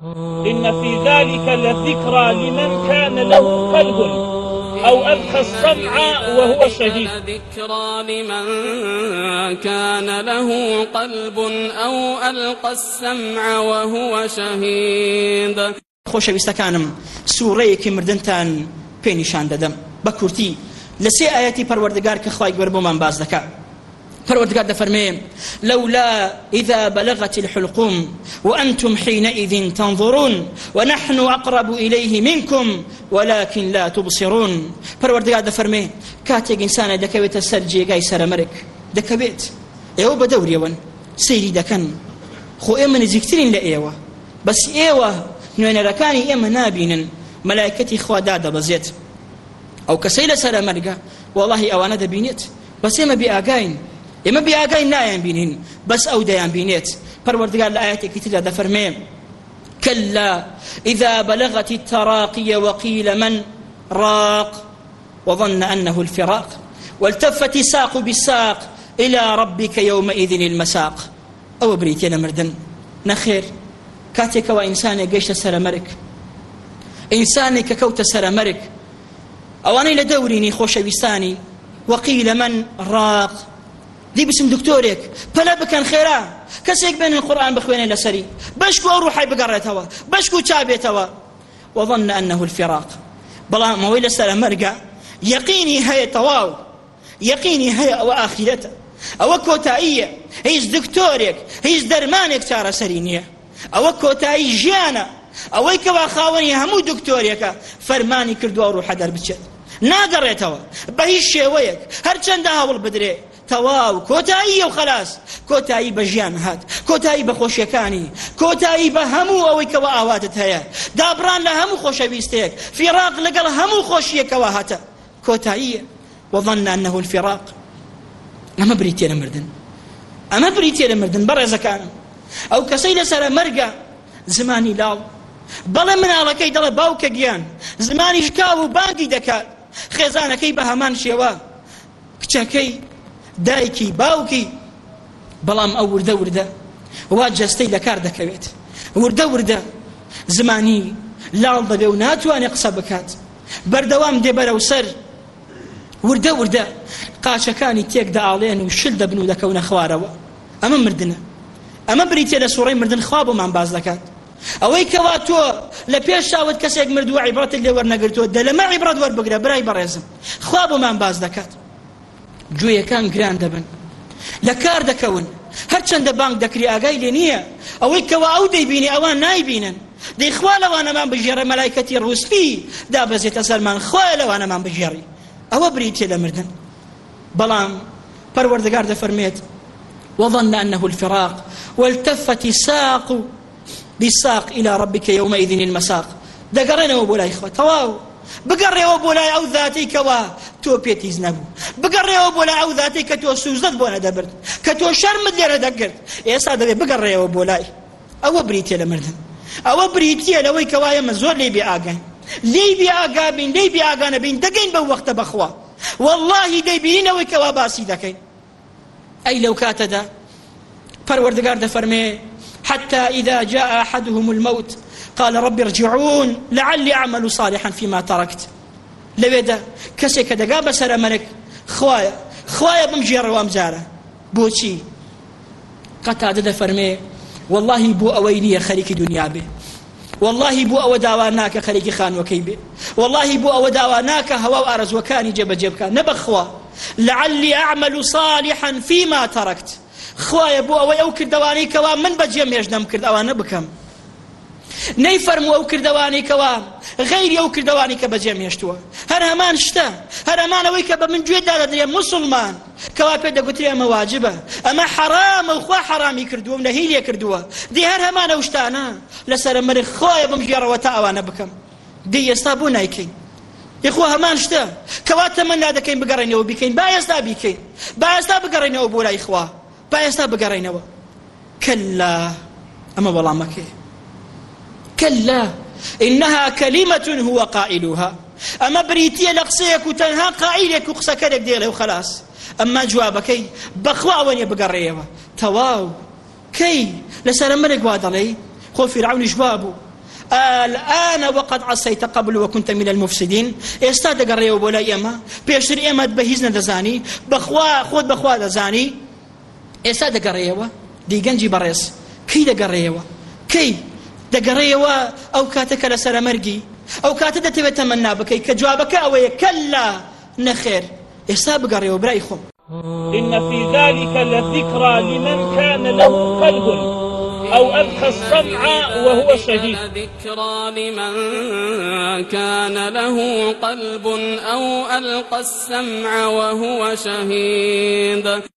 إن في ذلك لذكرى لمن كان له قلب أو ألقى السمع وهو شهيد ذكرى لمن كان له قلب أو ألقى السمع وهو شهيد خۆشەویستەکانم سوورەیەکی مردنتان پێنیشان دەدەم بە کورتی لە سێ ئاەتی پەروەردەگار کە خخوای گوەر بۆمان باز دەکات پروردگار دەفەرمێ لولا إذا بلغت الحلقوم وأنتم حينئذ تنظرون ونحن أقرب إليه منكم ولكن لا تبصرون پروردگار دەفەرمێ کاتێک ئینسانە دەکەوێتە سەر جێگای سەرەمەرک دەکەوێت ئێوە بە دەوریەوەن سەیری دەکەن خۆ ئێمە نزیکترین لە ئێوە بەس ئێوە نوێنەرەکانی ئێمە نابینن مەلایکەتی خوادا دەبەزێت ئەو کەسەی لە سەرەمەرگە وڵی ئەوانە دەبینێت بەس ئێمە بیئگاین ئێمە بیاگای نایان بینین بەس ئەو دەیان بینێت پەروەردگار لە ئاەتێکی تدا دەفەرمێ كلا إذا بلغت التراقي وقيل من راق وظن أنه الفراق والتفت الساق بالساق إلى ربك يومئذ المساق أو بريتينا مردن نخير كاتيكەوە ئینسانێک گەیشتە سەرمەرک ئینسانێک کە کەوتە سەرمەرک ئەوانەی لە دەورینی خۆشەویستانی وەقی لە من ڕاق دی بچم دکتۆرێک پەلە بکەن خێرا کەسێک بێنن قورآن بخوێنێ لەسەری بەشک و ڕوحی بگەڕێتەوە بەشک و چابێتەوە وظن أنه الفراق بەڵام ئەوەی لەسەر مەرگە یەقینی هەیە تەواو یەقینی هەیە ئەوە ئاخیرەتە ئەوە کۆتاییە هیچ دکتۆرێک هیچ دەرمانێک چارەسەری نییە ئەوە کۆتایی ژیانە ئەوەی کەوا خاوەنی هەموو دکتۆرێکە فەرمانی کردووە ڕوحە دەربچێت ناگەڕێتەوە بە هیچ شێوەیەک هەرچەندە هەوڵ بدرێت تەواو کۆتایی و خلاص کۆتایی بە ژیان هات کۆتایی بە خۆشیەکانی کۆتایی بە هەموو ئەوەی کەەوە ئاواتت هەیە دابران لە هەموو خۆشەویستەیەک فیراق لەگەڵ هەموو خۆشیەکەوە هاتە کۆتاییە وظن أنه الفراق ئەمە بریتێ لە مردن ئەمە بریتێ لە مردن بە ڕێزەکانم ئەو کەسەی لەسرە مەرگە زمانی لاو بەڵێ مناڵەکەی دەڵێ باوکە گیان زمانی شکاو و بانگی دەکات خێزانەکەی بە هەمان شێوە کچەکەی دایکی باوکی بەڵام ئەو وردە وردە وا جەستەی لە کار دەکەوێت وردە وردە زمانی لاڵ دەبێ و ناتوانێ قسە بکات بەردەوام دێبەرە و سەر وردە وردە قاچەکانی تێکدا ئاڵێن و شل دەبن و دەکەونە خوارەوە ئەمە مردنە ئەمە بریتێ لە سوڕی مردن خوا بۆمان باز دەکات ئەوەی کەوا تۆ لە پێشاوت کەسێک مردووە عیباتێک لێ وەرنەگرتووە دە لەمە عیبات وەربگرە برای بەڕێزم خوا بۆمان باز دەکات گوێیەکان گران دەبن لە کار دەکەون هەرچەندە بانک دەکری ئاگای لێ نییە ئەوەی کەوا ئەو دەیبینی ئەوان نایبینن دەیخوا لەوانەمان بژێڕە مەلایکەتی ڕوسپی دابەزێتە سەرمان خوا لەوانەمان بژێڕی ئەوە بریتێ لە مردن بەڵام پەروەردەگار دەفەرمێت وظن أنه الفراق والتفت ساق بالساق إلى ربك يومئذ المساق دەگەڕێنەوە بۆ لای خۆ تەواو بگەڕێەوە بۆ لای ئەو ذاتی کەوا تۆ پێتیز نەبوو بگەڕێەوە بۆ لە ئەو ذاتی کە تۆ سوزدەت بۆ نەدەبرد کە تۆ شەرمت لێرە دەگرت ئێستا دەبێت بگەڕێەوە بۆ لای ئەوە بریتە لە مردن ئەوە بریتە لەوەی کەوایەمە زۆر لێ بێ ئاگەن لێی بێ ئاگابین لەی بێ ئاگانە بین دەگەین بە وەختە بەخوا واللهی دەیبینەوەی کەوا باسی دەکەین ئەی لەو کاتەدا پەروەردگار دەفەرمێ حتى إذا جاء أحدهم الموت قال رب ارجعون لعلي أعمل صالحا فيما تركت لەوێدا کەسێک کە دەگا بەسەر ئەمەرێک خوایە خوایە بم ژێڕەوەم جارە بۆچی قەتادە دەفەرمێ واللهی بۆ ئەوەی نییە خەریکی دنیا بێ واللهی بۆ ئەوە داوا ناکە خەریکی خانوەکەی بێ واللهی بۆ ئەوە داوا ناکە هەوا و ئارزوەکانی جێبەجێ بکە نەبەخوا لعلی ئەعمل صالحا فيما تركت خوایە بۆ ئەوەی ئەو کردوانەی کەوا من بەجێ مێژنەم کرد ئەوانە بکەم نەیفەرمو ئەو کردوانەی کەوا غەیری ئەو کردوانی کە بەجێم هێشتووە هەر هەمان شتە هەر ئەمانەوەی کە بە من گوێدا دەدرێ مسلمان کەوا پێ دەگوتری ئەمە واجبە ئەمە حرامە وخوا حرامی کردووم لە هیلێ کردووە دی هەر هەمانە شتانە لەسرە مری خۆی بم ژێڕەوە تا ئەوانە بکەم دی ئێستا بۆ نایکەین یخۆ هەمان شتە کەواتە من نادەکەین بگەڕێنەوە بکەین با ئێستا بیکەین با ئێستا بگەڕێنەوە بۆ لای خوا با ئێستا بگەڕێنەوە کەلا ئەمە وەڵامەکەی كلا إنها كلمة هو قائلها أما بريتية لقصيك وتنها قائلك وقصكرك ديله وخلاص أما جوابكي بخوا وني بقريبا تواو كي لسر ملك وادلي خو فرعون جوابه الآن وقد عصيت قبل وكنت من المفسدين استاد قريو ولا يما بيشتر يما بهيزنا دزاني بخوا خود بخوا دزاني استاد قريو دي جنجي بريس كي دقريو كي دەگەڕێەوە ئەو کاتەکە لە سەرەمەرگی ئەو کاتە دەتەوێت تەمەنا بکەیت کە جوابەکە ئەوەیە کەللا نەخێر ئێستا بگەڕێەوە برای خۆم إن في ذلك لذكرى لمن كان له قلب أو ألقى السمع وهو شهيد ذكرى لمن كان له قلب أو ألقى السمع وهو شهيد